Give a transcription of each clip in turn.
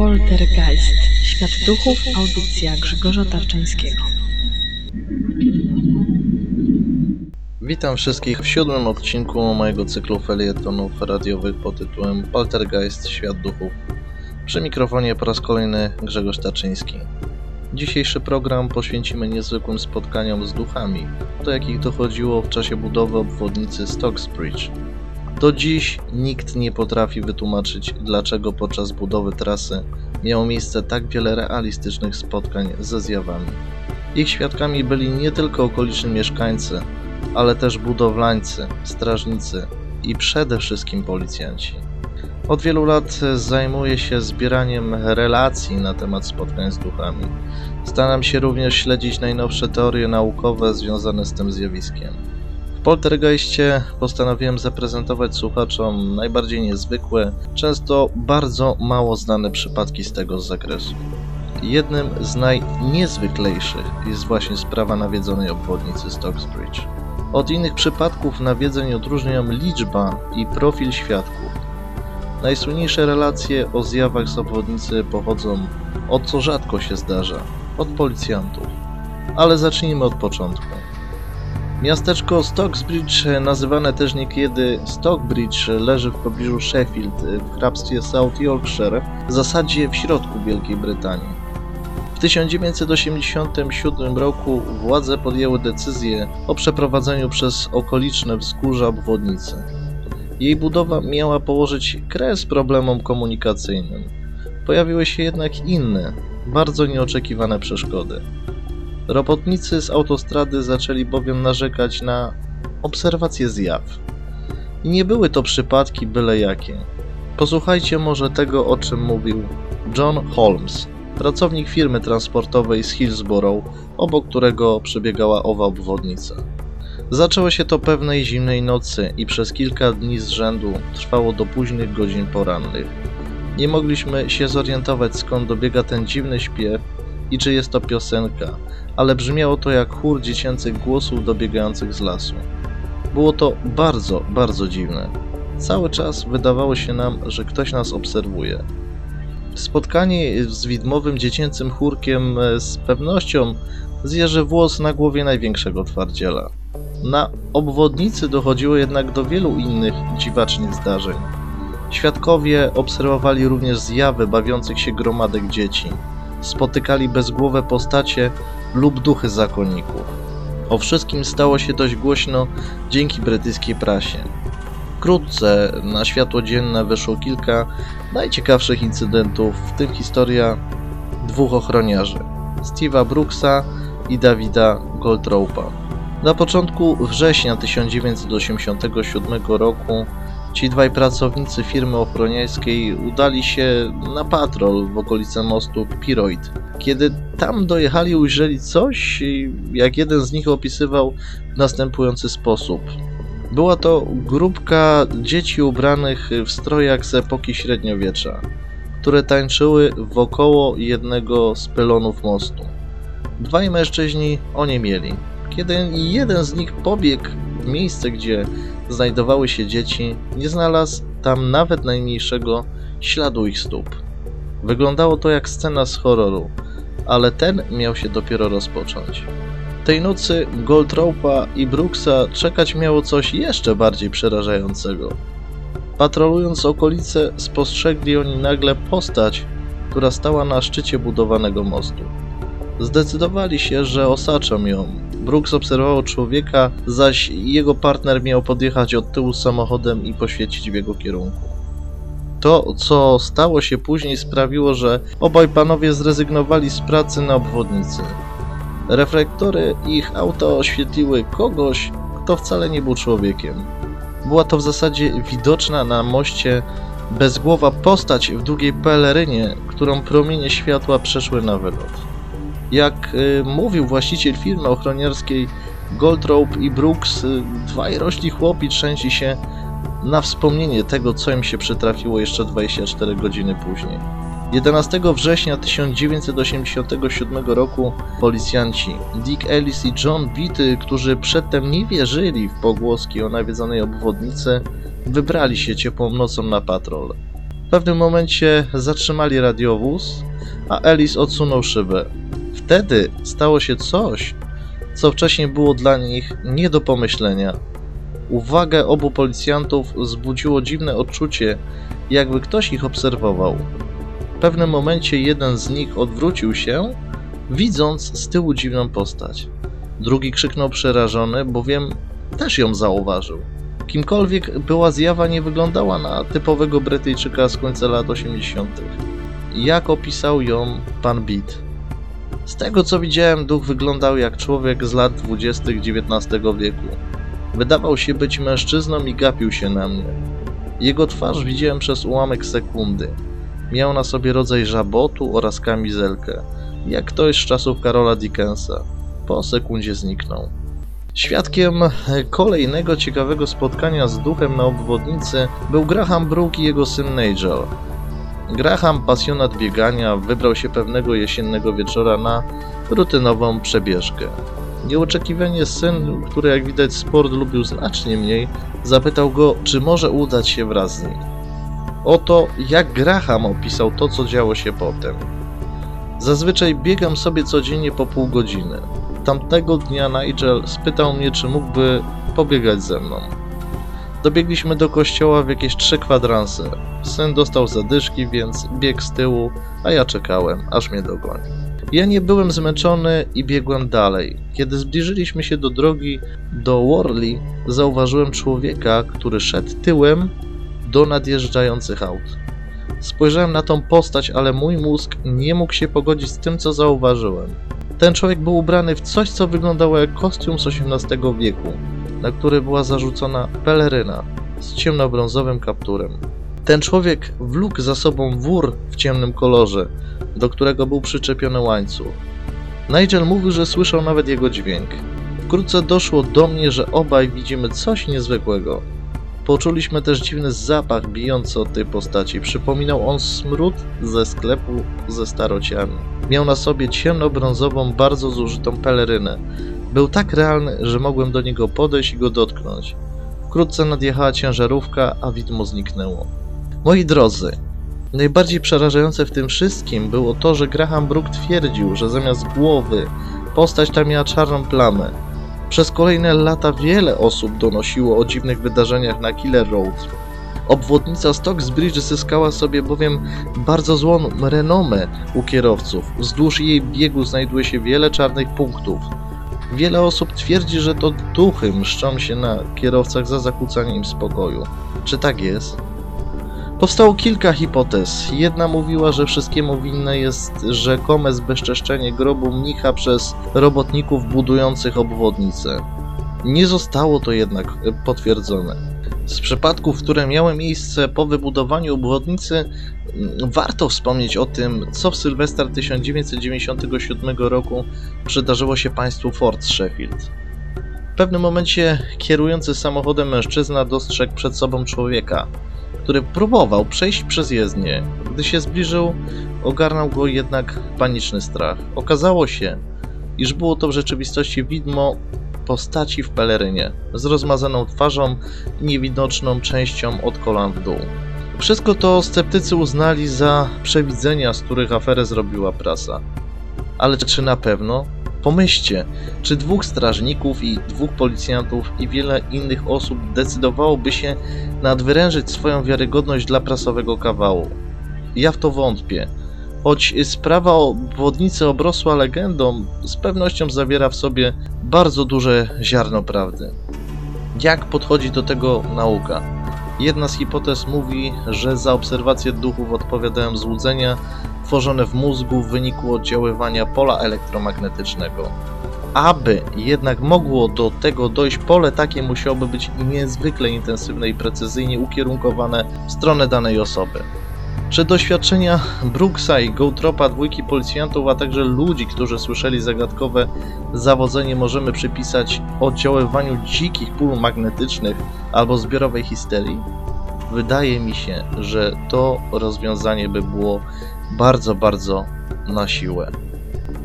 Poltergeist. Świat duchów. Audycja Grzegorza Tarczyńskiego. Witam wszystkich w siódmym odcinku mojego cyklu felietonów radiowych pod tytułem Poltergeist Świat Duchów. Przy mikrofonie po raz kolejny Grzegorz Tarczyński. Dzisiejszy program poświęcimy niezwykłym spotkaniom z duchami, do jakich dochodziło w czasie budowy obwodnicy Stocksbridge. Do dziś nikt nie potrafi wytłumaczyć, dlaczego podczas budowy trasy miało miejsce tak wiele realistycznych spotkań ze zjawami. Ich świadkami byli nie tylko okoliczni mieszkańcy, ale też budowlańcy, strażnicy i przede wszystkim policjanci. Od wielu lat zajmuję się zbieraniem relacji na temat spotkań z duchami. Staram się również śledzić najnowsze teorie naukowe związane z tym zjawiskiem. Poltergeistie postanowiłem zaprezentować słuchaczom najbardziej niezwykłe, często bardzo mało znane przypadki z tego zakresu. Jednym z najniezwyklejszych jest właśnie sprawa nawiedzonej obwodnicy Stocksbridge. Od innych przypadków nawiedzeń odróżniam liczba i profil świadków. Najsłynniejsze relacje o zjawach z obwodnicy pochodzą od co rzadko się zdarza od policjantów. Ale zacznijmy od początku. Miasteczko Stocksbridge, nazywane też niekiedy Stockbridge, leży w pobliżu Sheffield w hrabstwie South Yorkshire, w zasadzie w środku Wielkiej Brytanii. W 1987 roku władze podjęły decyzję o przeprowadzeniu przez okoliczne wzgórza obwodnicy. Jej budowa miała położyć kres problemom komunikacyjnym. Pojawiły się jednak inne, bardzo nieoczekiwane przeszkody. Robotnicy z autostrady zaczęli bowiem narzekać na obserwację zjaw. I nie były to przypadki byle jakie. Posłuchajcie może tego, o czym mówił John Holmes, pracownik firmy transportowej z Hillsborough, obok którego przebiegała owa obwodnica. Zaczęło się to pewnej zimnej nocy i przez kilka dni z rzędu trwało do późnych godzin porannych. Nie mogliśmy się zorientować skąd dobiega ten dziwny śpiew i czy jest to piosenka, ale brzmiało to jak chór dziecięcych głosów dobiegających z lasu. Było to bardzo, bardzo dziwne. Cały czas wydawało się nam, że ktoś nas obserwuje. Spotkanie z widmowym dziecięcym chórkiem z pewnością zjeży włos na głowie największego twardziela. Na obwodnicy dochodziło jednak do wielu innych dziwacznych zdarzeń. Świadkowie obserwowali również zjawy bawiących się gromadek dzieci. Spotykali bezgłowe postacie lub duchy zakonników. O wszystkim stało się dość głośno dzięki brytyjskiej prasie. Wkrótce na światło dzienne wyszło kilka najciekawszych incydentów, w tym historia dwóch ochroniarzy, Steve'a Brooksa i Davida Goldropa. Na początku września 1987 roku ci dwaj pracownicy firmy ochroniarskiej udali się na patrol w okolice mostu Piroid. Kiedy tam dojechali, ujrzeli coś, jak jeden z nich opisywał w następujący sposób. Była to grupka dzieci ubranych w strojach z epoki średniowiecza, które tańczyły wokoło jednego z pylonów mostu. Dwaj mężczyźni oniemieli. Kiedy jeden z nich pobiegł w miejsce, gdzie znajdowały się dzieci, nie znalazł tam nawet najmniejszego śladu ich stóp. Wyglądało to jak scena z horroru, ale ten miał się dopiero rozpocząć. Tej nocy Goldropa i Brooksa czekać miało coś jeszcze bardziej przerażającego. Patrolując okolice, spostrzegli oni nagle postać, która stała na szczycie budowanego mostu. Zdecydowali się, że osaczą ją. Brooks obserwował człowieka, zaś jego partner miał podjechać od tyłu samochodem i poświecić w jego kierunku. To, co stało się później, sprawiło, że obaj panowie zrezygnowali z pracy na obwodnicy. Reflektory ich auta oświetliły kogoś, kto wcale nie był człowiekiem. Była to w zasadzie widoczna na moście bezgłowa postać w długiej pelerynie, którą promienie światła przeszły na wylot. Jak y, mówił właściciel firmy ochroniarskiej Goldrope i Brooks, y, dwaj rośli chłopi trzęsi się na wspomnienie tego, co im się przytrafiło jeszcze 24 godziny później. 11 września 1987 roku policjanci Dick Ellis i John Beatty, którzy przedtem nie wierzyli w pogłoski o nawiedzonej obwodnicy, wybrali się ciepłą nocą na patrol. W pewnym momencie zatrzymali radiowóz, a Ellis odsunął szybę. Wtedy stało się coś, co wcześniej było dla nich nie do pomyślenia. Uwagę obu policjantów wzbudziło dziwne odczucie, jakby ktoś ich obserwował. W pewnym momencie jeden z nich odwrócił się, widząc z tyłu dziwną postać. Drugi krzyknął przerażony, bowiem też ją zauważył. Kimkolwiek była zjawa, nie wyglądała na typowego Brytyjczyka z końca lat 80. Jak opisał ją pan Beat. Z tego co widziałem, duch wyglądał jak człowiek z lat 20. XIX wieku. Wydawał się być mężczyzną i gapił się na mnie. Jego twarz widziałem przez ułamek sekundy. Miał na sobie rodzaj żabotu oraz kamizelkę, jak ktoś z czasów Karola Dickensa. Po sekundzie zniknął. Świadkiem kolejnego ciekawego spotkania z duchem na obwodnicy był Graham Brook i jego syn Nigel. Graham, pasjonat biegania, wybrał się pewnego jesiennego wieczora na rutynową przebieżkę. Nieoczekiwanie syn, który jak widać sport lubił znacznie mniej, zapytał go, czy może udać się wraz z nim. Oto jak Graham opisał to, co działo się potem. Zazwyczaj biegam sobie codziennie po pół godziny. Tamtego dnia Nigel spytał mnie, czy mógłby pobiegać ze mną. Dobiegliśmy do kościoła w jakieś trzy kwadranse. Syn dostał zadyszki, więc biegł z tyłu, a ja czekałem, aż mnie dogoni. Ja nie byłem zmęczony i biegłem dalej. Kiedy zbliżyliśmy się do drogi do Worley, zauważyłem człowieka, który szedł tyłem do nadjeżdżających aut. Spojrzałem na tą postać, ale mój mózg nie mógł się pogodzić z tym, co zauważyłem. Ten człowiek był ubrany w coś, co wyglądało jak kostium z XVIII wieku, na który była zarzucona peleryna z ciemnobrązowym kapturem. Ten człowiek wlókł za sobą wór w ciemnym kolorze, do którego był przyczepiony łańcuch. Nigel mówił, że słyszał nawet jego dźwięk. Wkrótce doszło do mnie, że obaj widzimy coś niezwykłego. Poczuliśmy też dziwny zapach bijący od tej postaci. Przypominał on smród ze sklepu ze starociami. Miał na sobie ciemnobrązową, bardzo zużytą pelerynę. Był tak realny, że mogłem do niego podejść i go dotknąć. Wkrótce nadjechała ciężarówka, a widmo zniknęło. Moi drodzy, najbardziej przerażające w tym wszystkim było to, że Graham Brook twierdził, że zamiast głowy postać ta miała czarną plamę. Przez kolejne lata wiele osób donosiło o dziwnych wydarzeniach na Killer Road. Obwodnica Stocksbridge zyskała sobie bowiem bardzo złą renomę u kierowców. Wzdłuż jej biegu znajduje się wiele czarnych punktów. Wiele osób twierdzi, że to duchy mszczą się na kierowcach za zakłócanie im spokoju. Czy tak jest? Powstało kilka hipotez. Jedna mówiła, że wszystkiemu winne jest rzekome zbezczeszczenie grobu mnicha przez robotników budujących obwodnicę. Nie zostało to jednak potwierdzone. Z przypadków, które miały miejsce po wybudowaniu obwodnicy, mm, warto wspomnieć o tym, co w Sylwestra 1997 roku przydarzyło się państwu Fort Sheffield. W pewnym momencie kierujący samochodem mężczyzna dostrzegł przed sobą człowieka, który próbował przejść przez jezdnię. Gdy się zbliżył, ogarnął go jednak paniczny strach. Okazało się, iż było to w rzeczywistości widmo postaci w pelerynie, z rozmazaną twarzą i niewidoczną częścią od kolan w dół. Wszystko to sceptycy uznali za przewidzenia, z których aferę zrobiła prasa. Ale czy na pewno? Pomyślcie, czy dwóch strażników i dwóch policjantów i wiele innych osób decydowałoby się nadwyrężyć swoją wiarygodność dla prasowego kawału? Ja w to wątpię. Choć sprawa o obwodnicy obrosła legendą, z pewnością zawiera w sobie bardzo duże ziarno prawdy. Jak podchodzi do tego nauka? Jedna z hipotez mówi, że za obserwację duchów odpowiadają złudzenia tworzone w mózgu w wyniku oddziaływania pola elektromagnetycznego. Aby jednak mogło do tego dojść, pole takie musiałoby być niezwykle intensywne i precyzyjnie ukierunkowane w stronę danej osoby. Czy doświadczenia Brooksa i Gołtropa, dwójki policjantów, a także ludzi, którzy słyszeli zagadkowe zawodzenie, możemy przypisać oddziaływaniu dzikich pól magnetycznych albo zbiorowej histerii? Wydaje mi się, że to rozwiązanie by było bardzo, bardzo na siłę.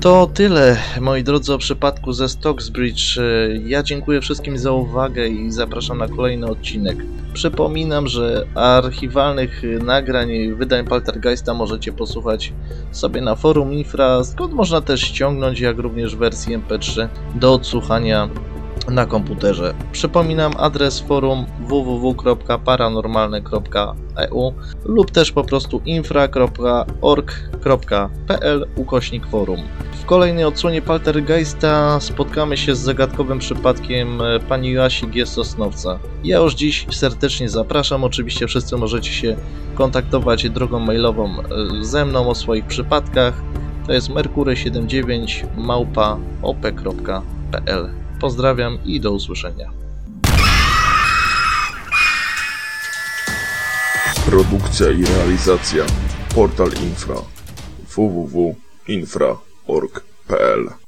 To tyle, moi drodzy, o przypadku ze Stocksbridge. Ja dziękuję wszystkim za uwagę i zapraszam na kolejny odcinek. Przypominam, że archiwalnych nagrań wydań Poltergeista możecie posłuchać sobie na forum Infra, skąd można też ściągnąć, jak również wersji MP3 do odsłuchania na komputerze. Przypominam adres forum www.paranormalne.eu lub też po prostu infra.org.pl ukośnik forum. W kolejnej odsłonie Poltergeista spotkamy się z zagadkowym przypadkiem e, pani Joasi G. Sosnowca. Ja już dziś serdecznie zapraszam, oczywiście wszyscy możecie się kontaktować drogą mailową e, ze mną o swoich przypadkach. To jest merkury79 małpa op.pl. Pozdrawiam i do usłyszenia. Produkcja i realizacja. Portal Infra. Www.infra.org.pl